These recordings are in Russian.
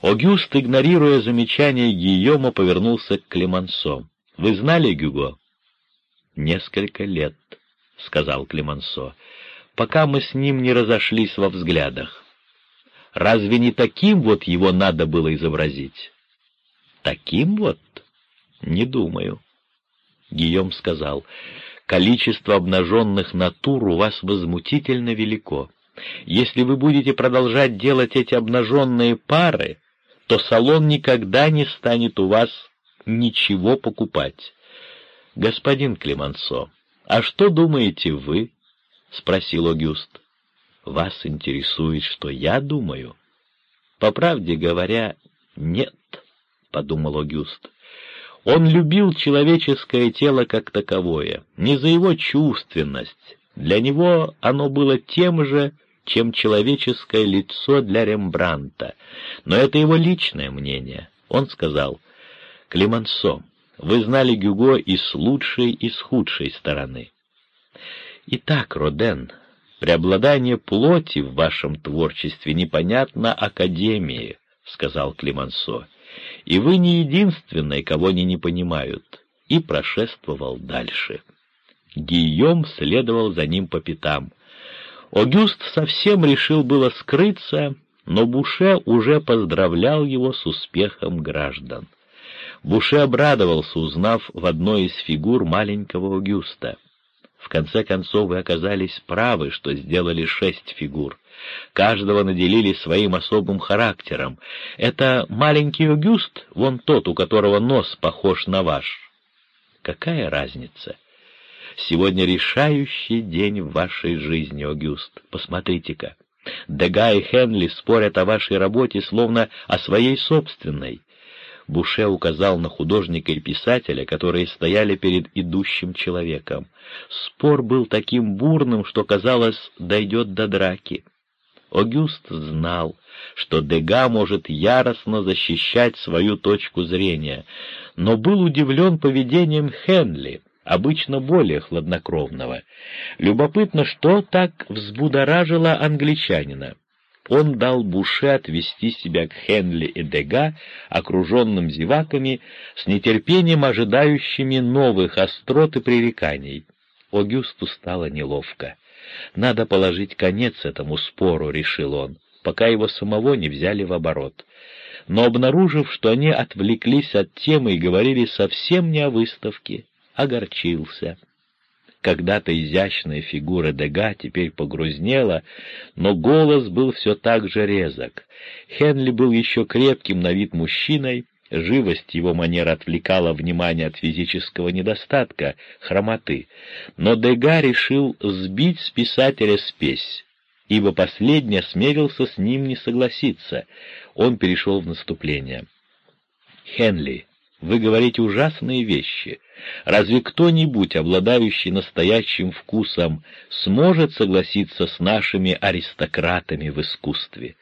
Огюст, игнорируя замечание Гийома, повернулся к Клемансо. «Вы знали Гюго?» «Несколько лет», — сказал Клемансо, — «пока мы с ним не разошлись во взглядах. Разве не таким вот его надо было изобразить?» «Таким вот? Не думаю». Гийом сказал, «Количество обнаженных натур у вас возмутительно велико. Если вы будете продолжать делать эти обнаженные пары, то салон никогда не станет у вас ничего покупать. Господин Клемансо, а что думаете вы? — спросил Огюст. — Вас интересует, что я думаю? — По правде говоря, нет, — подумал Огюст. Он любил человеческое тело как таковое, не за его чувственность. Для него оно было тем же, чем человеческое лицо для Рембранта. Но это его личное мнение. Он сказал, «Клемансо, вы знали Гюго и с лучшей, и с худшей стороны». Итак, Роден, преобладание плоти в вашем творчестве непонятно Академии, — сказал Клемансо, — и вы не единственный, кого они не понимают, и прошествовал дальше. Гийом следовал за ним по пятам. Огюст совсем решил было скрыться, но Буше уже поздравлял его с успехом граждан. Буше обрадовался, узнав в одной из фигур маленького Огюста. В конце концов вы оказались правы, что сделали шесть фигур. Каждого наделили своим особым характером. Это маленький Огюст, вон тот, у которого нос похож на ваш. Какая разница? Сегодня решающий день в вашей жизни, Огюст. Посмотрите-ка. Дега и Хенли спорят о вашей работе, словно о своей собственной. Буше указал на художника и писателя, которые стояли перед идущим человеком. Спор был таким бурным, что, казалось, дойдет до драки. Огюст знал, что Дега может яростно защищать свою точку зрения, но был удивлен поведением Хенли, обычно более хладнокровного. Любопытно, что так взбудоражило англичанина. Он дал Буше отвести себя к Хенли и Дега, окруженным зеваками, с нетерпением ожидающими новых острот и пререканий. Огюсту стало неловко. «Надо положить конец этому спору», — решил он, пока его самого не взяли в оборот. Но, обнаружив, что они отвлеклись от темы и говорили совсем не о выставке, огорчился. Когда-то изящная фигура Дега теперь погрузнела, но голос был все так же резок. Хенли был еще крепким на вид мужчиной, живость его манер отвлекала внимание от физического недостатка, хромоты, но Дега решил сбить с писателя спесь, ибо последний осмелился с ним не согласиться. Он перешел в наступление. «Хенли, вы говорите ужасные вещи. Разве кто-нибудь, обладающий настоящим вкусом, сможет согласиться с нашими аристократами в искусстве?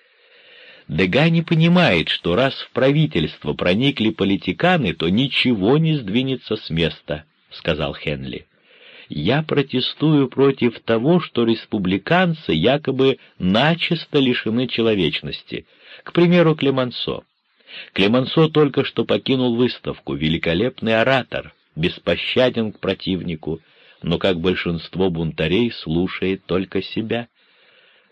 Дега не понимает, что раз в правительство проникли политиканы, то ничего не сдвинется с места, — сказал Хенли. Я протестую против того, что республиканцы якобы начисто лишены человечности, к примеру, Клемансо. Клемансо только что покинул выставку, великолепный оратор, беспощаден к противнику, но, как большинство бунтарей, слушает только себя.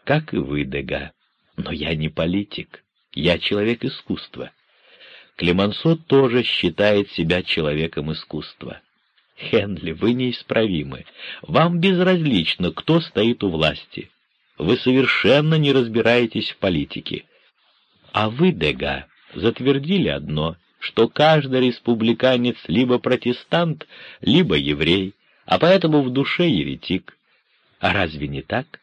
Как и вы, Дега. Но я не политик, я человек искусства. Клемансо тоже считает себя человеком искусства. Хенли, вы неисправимы. Вам безразлично, кто стоит у власти. Вы совершенно не разбираетесь в политике. А вы, Дега, затвердили одно, что каждый республиканец либо протестант, либо еврей, а поэтому в душе еретик. А разве не так?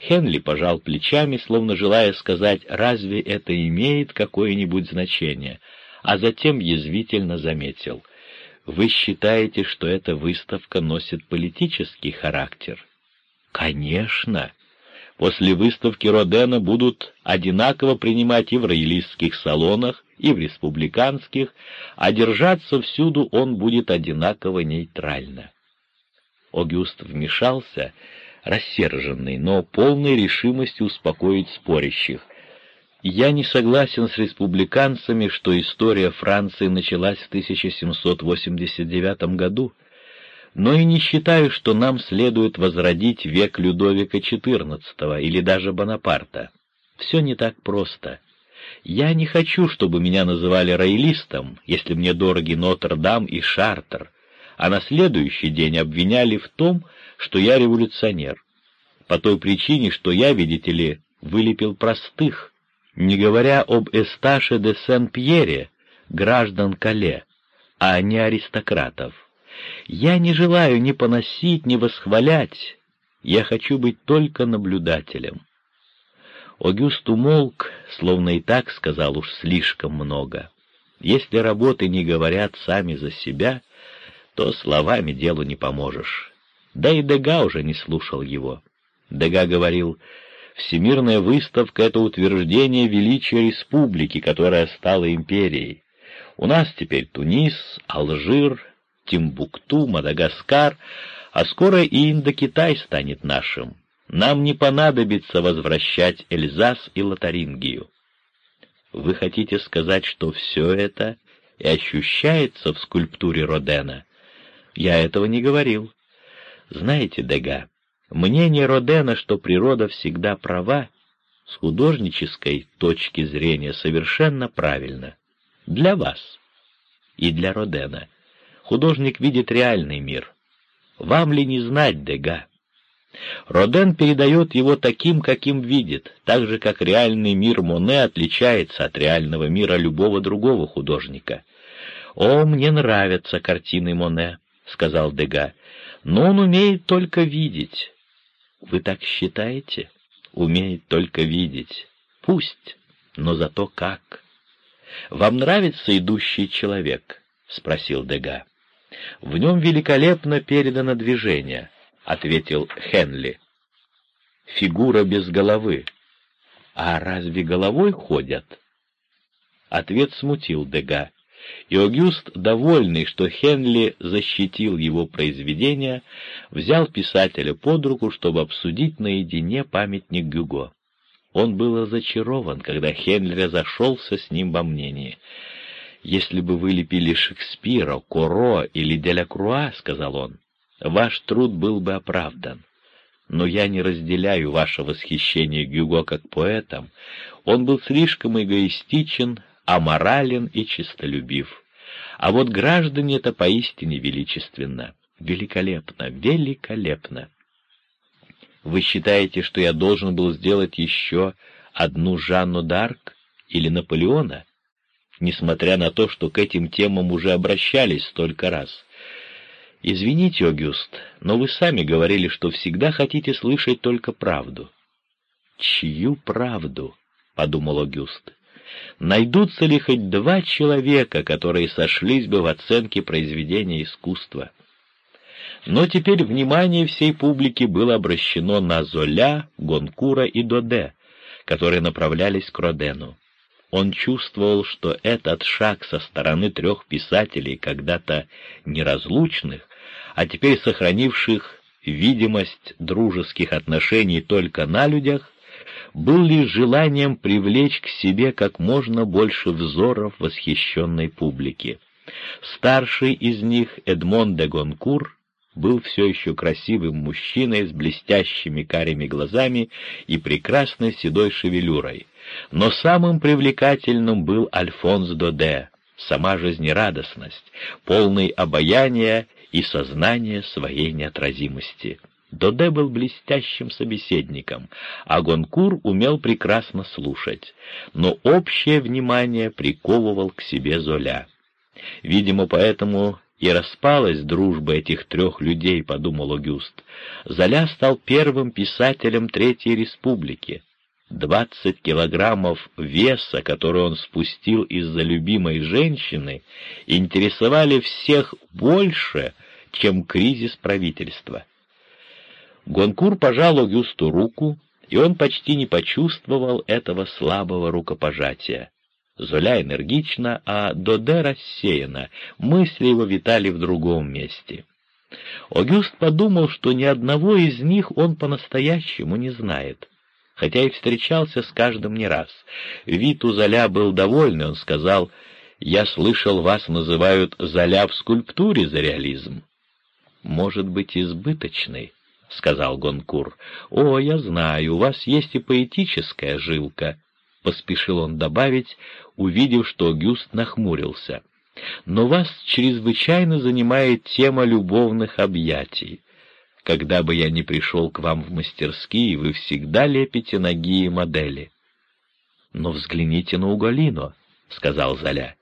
Хенли пожал плечами, словно желая сказать, разве это имеет какое-нибудь значение, а затем язвительно заметил. Вы считаете, что эта выставка носит политический характер? Конечно, после выставки Родена будут одинаково принимать и в роялистских салонах, и в республиканских, а держаться всюду он будет одинаково нейтрально. Огюст вмешался, рассерженный, но полной решимостью успокоить спорящих. Я не согласен с республиканцами, что история Франции началась в 1789 году, но и не считаю, что нам следует возродить век Людовика XIV или даже Бонапарта. Все не так просто. Я не хочу, чтобы меня называли роялистом, если мне дороги Нотр-Дам и Шартер, а на следующий день обвиняли в том, что я революционер. По той причине, что я, видите ли, вылепил простых, не говоря об Эсташе де Сен-Пьере, граждан Кале, а не аристократов. Я не желаю ни поносить, ни восхвалять, я хочу быть только наблюдателем. Огюст умолк, словно и так сказал уж слишком много. Если работы не говорят сами за себя, то словами делу не поможешь. Да и Дега уже не слушал его. Дега говорил, «Всемирная выставка — это утверждение величия республики, которая стала империей. У нас теперь Тунис, Алжир, Тимбукту, Мадагаскар, а скоро и Индокитай станет нашим. Нам не понадобится возвращать Эльзас и Лотарингию. Вы хотите сказать, что все это и ощущается в скульптуре Родена? Я этого не говорил. Знаете, Дега, мнение Родена, что природа всегда права, с художнической точки зрения совершенно правильно. Для вас и для Родена. Художник видит реальный мир. Вам ли не знать, Дега? Роден передает его таким, каким видит, так же, как реальный мир Моне отличается от реального мира любого другого художника. «О, мне нравятся картины Моне», — сказал Дега, — «но он умеет только видеть». «Вы так считаете?» «Умеет только видеть. Пусть, но зато как». «Вам нравится идущий человек?» — спросил Дега. «В нем великолепно передано движение» ответил Хенли. «Фигура без головы. А разве головой ходят?» Ответ смутил Дега, и Огюст, довольный, что Хенли защитил его произведение, взял писателя под руку, чтобы обсудить наедине памятник Гюго. Он был разочарован, когда Хенли разошелся с ним во мнении. «Если бы вы лепили Шекспира, Коро или Делякруа, — сказал он, ваш труд был бы оправдан. Но я не разделяю ваше восхищение Гюго как поэтом. Он был слишком эгоистичен, аморален и честолюбив. А вот граждане это поистине величественно. Великолепно, великолепно. Вы считаете, что я должен был сделать еще одну Жанну Д'Арк или Наполеона? Несмотря на то, что к этим темам уже обращались столько раз. «Извините, Огюст, но вы сами говорили, что всегда хотите слышать только правду». «Чью правду?» — подумал Огюст. «Найдутся ли хоть два человека, которые сошлись бы в оценке произведения искусства?» Но теперь внимание всей публики было обращено на Золя, Гонкура и Доде, которые направлялись к Родену. Он чувствовал, что этот шаг со стороны трех писателей, когда-то неразлучных, а теперь сохранивших видимость дружеских отношений только на людях, был лишь желанием привлечь к себе как можно больше взоров восхищенной публики. Старший из них, Эдмон де Гонкур, был все еще красивым мужчиной с блестящими карими глазами и прекрасной седой шевелюрой, но самым привлекательным был Альфонс Доде, сама жизнерадостность, полный обаяния и сознание своей неотразимости. Доде был блестящим собеседником, а Гонкур умел прекрасно слушать, но общее внимание приковывал к себе Золя. Видимо, поэтому и распалась дружба этих трех людей, подумал Огюст. Золя стал первым писателем Третьей Республики, Двадцать килограммов веса, который он спустил из-за любимой женщины, интересовали всех больше, чем кризис правительства. Гонкур пожал Огюсту руку, и он почти не почувствовал этого слабого рукопожатия. Золя энергично, а Доде рассеяно, мысли его витали в другом месте. Огюст подумал, что ни одного из них он по-настоящему не знает. Хотя и встречался с каждым не раз. Вид у Золя был довольный, он сказал, «Я слышал, вас называют Золя в скульптуре за реализм». «Может быть, избыточный», — сказал Гонкур. «О, я знаю, у вас есть и поэтическая жилка», — поспешил он добавить, увидев, что Гюст нахмурился. «Но вас чрезвычайно занимает тема любовных объятий. Когда бы я ни пришел к вам в мастерские, вы всегда лепите ноги и модели». «Но взгляните на Уголино», — сказал Золя.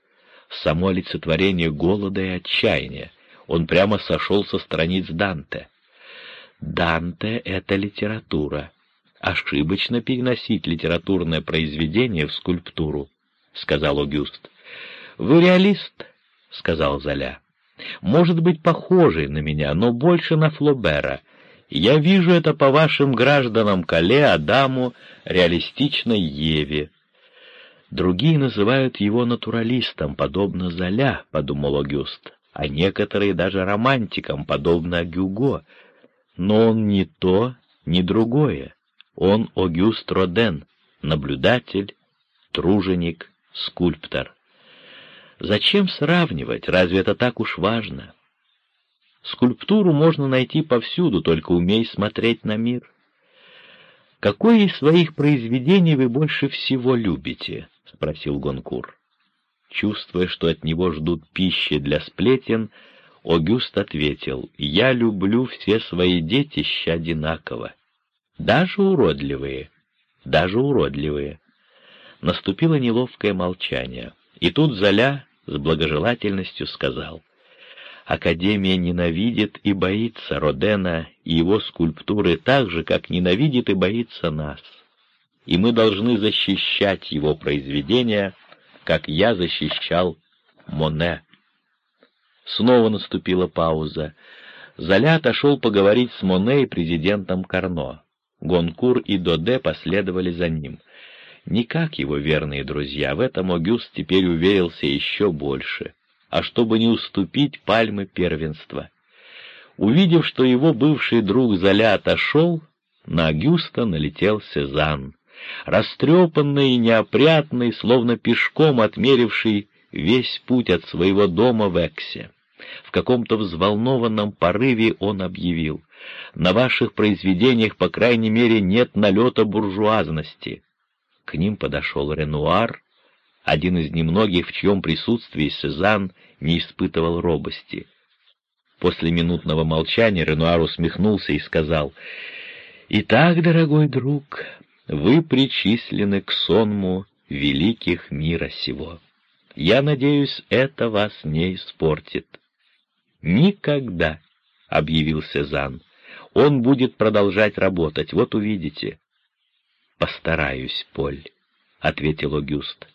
«Само олицетворение голода и отчаяния. Он прямо сошел со страниц Данте». Данте — это литература. Ошибочно переносить литературное произведение в скульптуру, — сказал Огюст. — Вы реалист, — сказал Золя. — Может быть, похожий на меня, но больше на Флобера. Я вижу это по вашим гражданам Кале, Адаму, реалистичной Еве. Другие называют его натуралистом, подобно Золя, — подумал Огюст, а некоторые даже романтиком, подобно Гюго, но он не то, ни другое. Он Огюст Роден, наблюдатель, труженик, скульптор. Зачем сравнивать, разве это так уж важно? Скульптуру можно найти повсюду, только умей смотреть на мир. «Какое из своих произведений вы больше всего любите?» — спросил Гонкур. Чувствуя, что от него ждут пищи для сплетен, Огюст ответил, «Я люблю все свои детища одинаково, даже уродливые, даже уродливые». Наступило неловкое молчание, и тут Золя с благожелательностью сказал, «Академия ненавидит и боится Родена и его скульптуры так же, как ненавидит и боится нас, и мы должны защищать его произведения, как я защищал Моне». Снова наступила пауза. Золя отошел поговорить с Моне и президентом Карно. Гонкур и Доде последовали за ним. Никак его верные друзья, в этом Огюст теперь уверился еще больше, а чтобы не уступить пальмы первенства. Увидев, что его бывший друг Золя отошел, на Агюста налетел Сезанн, растрепанный и неопрятный, словно пешком отмеривший весь путь от своего дома в Эксе. В каком-то взволнованном порыве он объявил, «На ваших произведениях, по крайней мере, нет налета буржуазности». К ним подошел Ренуар, один из немногих, в чьем присутствии Сезанн не испытывал робости. После минутного молчания Ренуар усмехнулся и сказал, «Итак, дорогой друг, вы причислены к сонму великих мира сего. Я надеюсь, это вас не испортит». «Никогда», — объявил Сезанн. «Он будет продолжать работать, вот увидите». «Постараюсь, Поль», — ответил Огюст.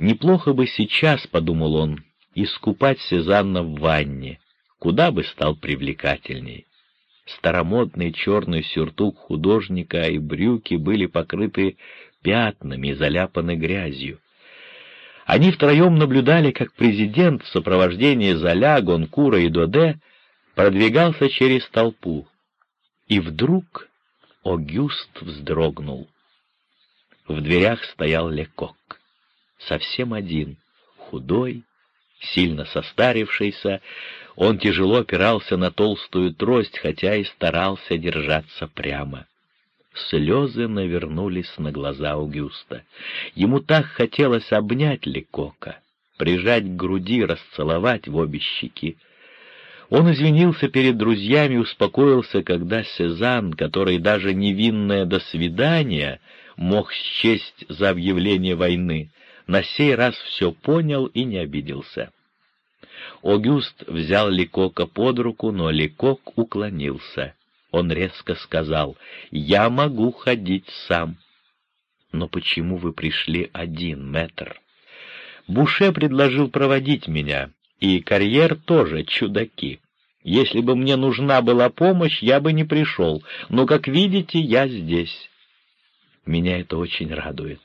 «Неплохо бы сейчас, — подумал он, — искупать Сезанна в ванне, куда бы стал привлекательней». Старомодный черный сюртук художника и брюки были покрыты пятнами и заляпаны грязью. Они втроем наблюдали, как президент в сопровождении Золя, Гонкура и Доде продвигался через толпу. И вдруг Огюст вздрогнул. В дверях стоял Лекок, совсем один, худой, сильно состарившийся, он тяжело опирался на толстую трость, хотя и старался держаться прямо. Слезы навернулись на глаза Аугюста. Ему так хотелось обнять Лекока, прижать к груди, расцеловать в обе щеки. Он извинился перед друзьями, успокоился, когда Сезанн, который даже невинное «до свидания» мог счесть за объявление войны, на сей раз все понял и не обиделся. Огюст взял Ликока под руку, но Ликок уклонился. Он резко сказал, «Я могу ходить сам». «Но почему вы пришли один, мэтр?» «Буше предложил проводить меня, и карьер тоже чудаки. Если бы мне нужна была помощь, я бы не пришел, но, как видите, я здесь». Меня это очень радует.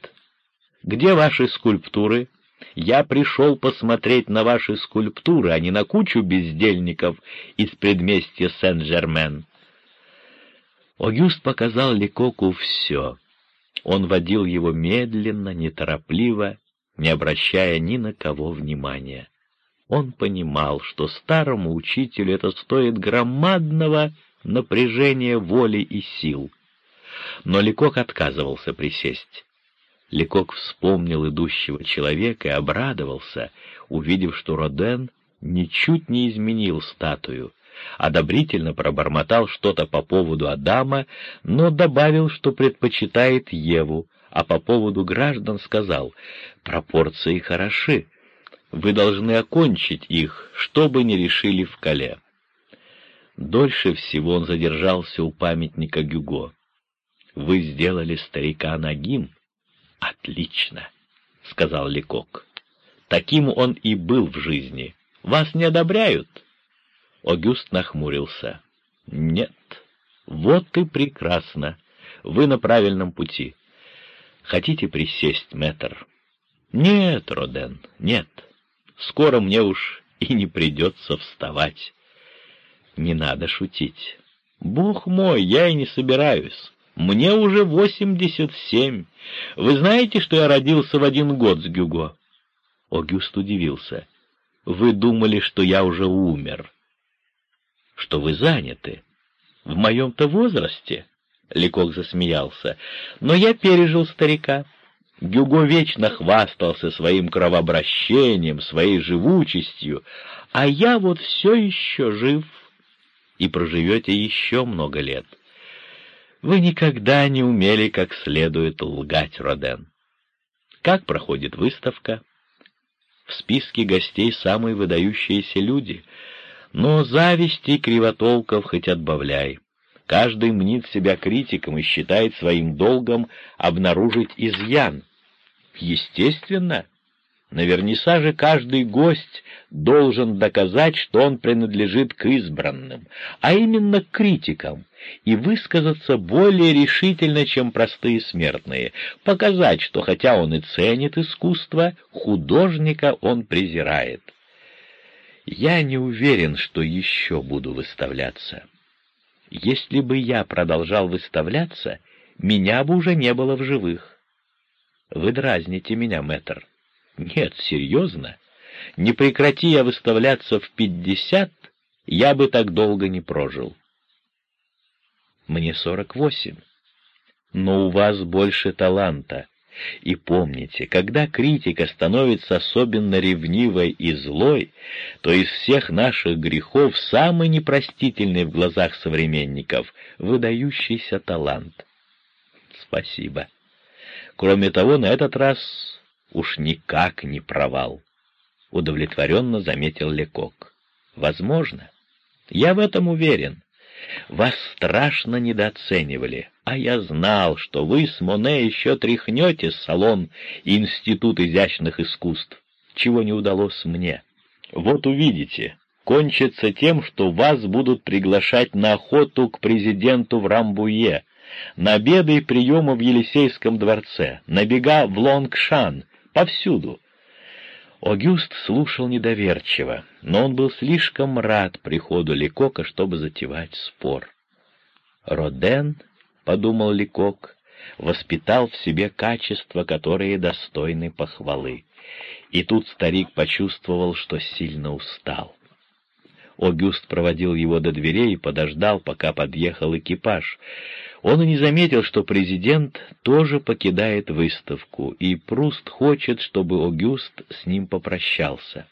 «Где ваши скульптуры?» Я пришел посмотреть на ваши скульптуры, а не на кучу бездельников из предместья Сен-Жермен. Огюст показал Лекоку все. Он водил его медленно, неторопливо, не обращая ни на кого внимания. Он понимал, что старому учителю это стоит громадного напряжения воли и сил. Но Лекок отказывался присесть. Лекок вспомнил идущего человека и обрадовался, увидев, что Роден ничуть не изменил статую, одобрительно пробормотал что-то по поводу Адама, но добавил, что предпочитает Еву, а по поводу граждан сказал, пропорции хороши, вы должны окончить их, что бы ни решили в Кале. Дольше всего он задержался у памятника Гюго. «Вы сделали старика Нагим?» «Отлично», — сказал Лекок. «Таким он и был в жизни. Вас не одобряют?» Огюст нахмурился. «Нет, вот и прекрасно. Вы на правильном пути. Хотите присесть, мэтр?» «Нет, Роден, нет. Скоро мне уж и не придется вставать». «Не надо шутить. Бог мой, я и не собираюсь. Мне уже восемьдесят семь. Вы знаете, что я родился в один год с Гюго?» Огюст удивился. «Вы думали, что я уже умер?» что вы заняты. В моем-то возрасте, — Лекок засмеялся, — но я пережил старика. Гюго вечно хвастался своим кровообращением, своей живучестью, а я вот все еще жив, и проживете еще много лет. Вы никогда не умели как следует лгать, Роден. Как проходит выставка? В списке гостей самые выдающиеся люди — но зависти и кривотолков хоть отбавляй. Каждый мнит себя критиком и считает своим долгом обнаружить изъян. Естественно, наверняка же каждый гость должен доказать, что он принадлежит к избранным, а именно к критикам, и высказаться более решительно, чем простые смертные, показать, что хотя он и ценит искусство, художника он презирает. Я не уверен, что еще буду выставляться. Если бы я продолжал выставляться, меня бы уже не было в живых. Вы дразните меня, мэтр. Нет, серьезно. Не прекрати я выставляться в пятьдесят, я бы так долго не прожил. Мне сорок восемь. Но у вас больше таланта, и помните, когда критика становится особенно ревнивой и злой, то из всех наших грехов самый непростительный в глазах современников — выдающийся талант. Спасибо. Кроме того, на этот раз уж никак не провал. Удовлетворенно заметил Лекок. Возможно. Я в этом уверен. Вас страшно недооценивали, а я знал, что вы с Моне еще тряхнете салон Институт изящных искусств, чего не удалось мне. Вот увидите, кончится тем, что вас будут приглашать на охоту к президенту в Рамбуе, на обеды и приемы в Елисейском дворце, на бега в Лонгшан, повсюду. Огюст слушал недоверчиво, но он был слишком рад приходу Ликока, чтобы затевать спор. «Роден», — подумал Ликок, — воспитал в себе качества, которые достойны похвалы. И тут старик почувствовал, что сильно устал. Огюст проводил его до дверей и подождал, пока подъехал экипаж. Он и не заметил, что президент тоже покидает выставку, и Пруст хочет, чтобы Огюст с ним попрощался.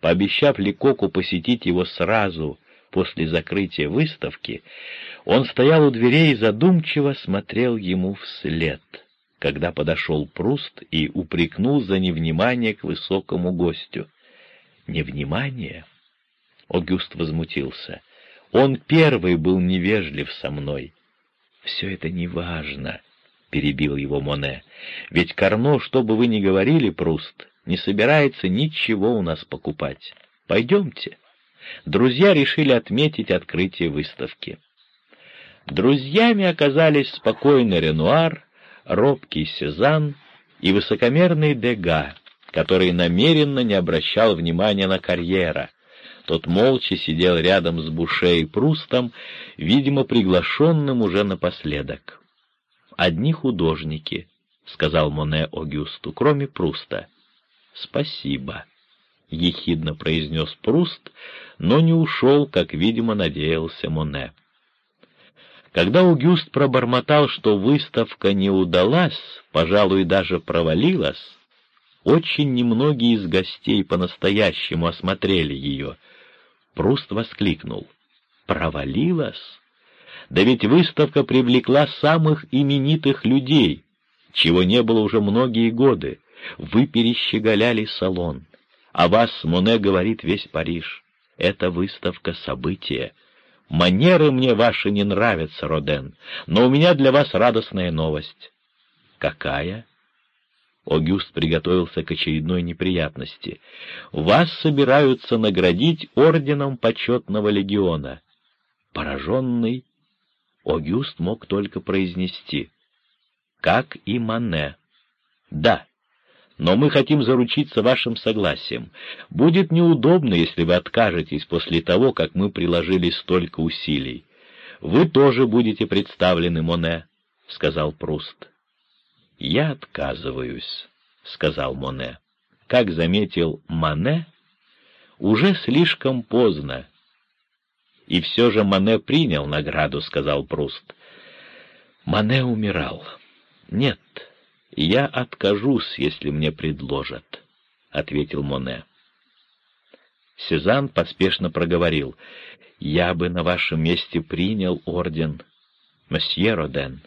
Пообещав Ликоку посетить его сразу после закрытия выставки, он стоял у дверей и задумчиво смотрел ему вслед, когда подошел Пруст и упрекнул за невнимание к высокому гостю. «Невнимание?» Огюст возмутился. «Он первый был невежлив со мной». «Все это неважно», — перебил его Моне. «Ведь Карно, что бы вы ни говорили, Пруст, не собирается ничего у нас покупать. Пойдемте». Друзья решили отметить открытие выставки. Друзьями оказались спокойный Ренуар, робкий Сезанн и высокомерный Дега, который намеренно не обращал внимания на карьера. Тот молча сидел рядом с Буше и Прустом, видимо, приглашенным уже напоследок. одни художники, — сказал Моне Огюсту, — кроме Пруста. — Спасибо, — ехидно произнес Пруст, но не ушел, как, видимо, надеялся Моне. Когда Огюст пробормотал, что выставка не удалась, пожалуй, даже провалилась, очень немногие из гостей по-настоящему осмотрели ее. Пруст воскликнул. «Провалилась? Да ведь выставка привлекла самых именитых людей, чего не было уже многие годы. Вы перещеголяли салон. О вас Моне говорит весь Париж. Эта выставка — событие. Манеры мне ваши не нравятся, Роден, но у меня для вас радостная новость. Какая? Огюст приготовился к очередной неприятности. Вас собираются наградить орденом почетного легиона. Пораженный, Огюст мог только произнести. Как и Мане. Да, но мы хотим заручиться вашим согласием. Будет неудобно, если вы откажетесь после того, как мы приложили столько усилий. Вы тоже будете представлены, Моне, — сказал Пруст. «Я отказываюсь», — сказал Моне. Как заметил Моне, уже слишком поздно. И все же Моне принял награду, — сказал Пруст. Моне умирал. Нет, «Я откажусь, если мне предложат», — ответил Моне. Сезанн поспешно проговорил. «Я бы на вашем месте принял орден, месье Роден».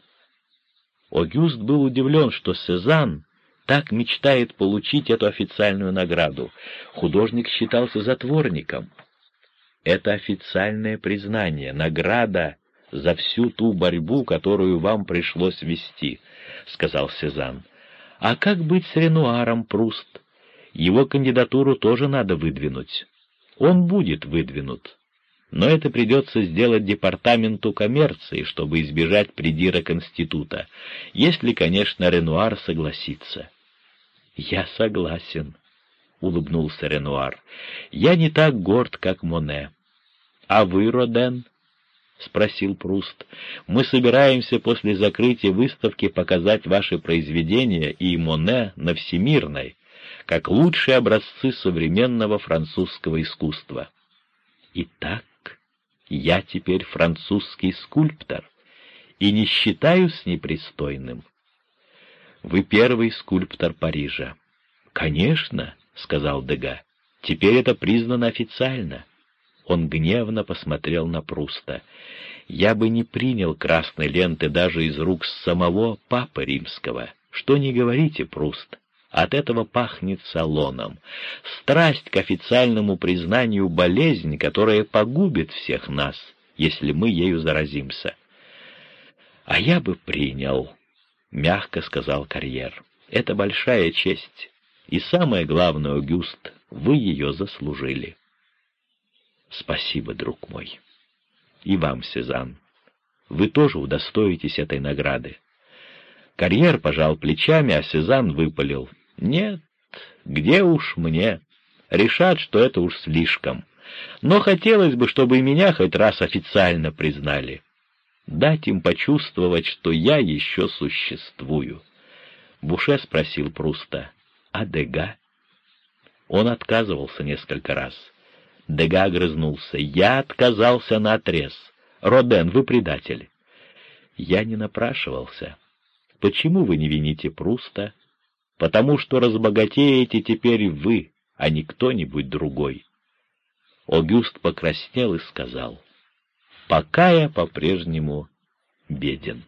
Огюст был удивлен, что Сезанн так мечтает получить эту официальную награду. Художник считался затворником. Это официальное признание, награда за всю ту борьбу, которую вам пришлось вести, — сказал Сезанн. — А как быть с Ренуаром, Пруст? Его кандидатуру тоже надо выдвинуть. Он будет выдвинут. Но это придется сделать департаменту коммерции, чтобы избежать придирок института, если, конечно, Ренуар согласится. — Я согласен, — улыбнулся Ренуар. — Я не так горд, как Моне. — А вы, Роден? —— спросил Пруст. «Мы собираемся после закрытия выставки показать ваши произведения и Моне на Всемирной, как лучшие образцы современного французского искусства». «Итак, я теперь французский скульптор и не считаюсь непристойным». «Вы первый скульптор Парижа». «Конечно», — сказал Дега, — «теперь это признано официально». Он гневно посмотрел на Пруста. «Я бы не принял красной ленты даже из рук самого Папы Римского. Что не говорите, Пруст, от этого пахнет салоном. Страсть к официальному признанию — болезнь, которая погубит всех нас, если мы ею заразимся». «А я бы принял», — мягко сказал карьер. «Это большая честь, и самое главное, Гюст, вы ее заслужили». Спасибо, друг мой. И вам, Сезанн. Вы тоже удостоитесь этой награды. Карьер пожал плечами, а Сезанн выпалил. Нет, где уж мне. Решат, что это уж слишком. Но хотелось бы, чтобы и меня хоть раз официально признали. Дать им почувствовать, что я еще существую. Буше спросил Пруста. А Дега? Он отказывался несколько раз. Дега огрызнулся. «Я отказался на отрез. Роден, вы предатель». «Я не напрашивался. Почему вы не вините Пруста?» «Потому что разбогатеете теперь вы, а не кто-нибудь другой». Огюст покраснел и сказал, «Пока я по-прежнему беден».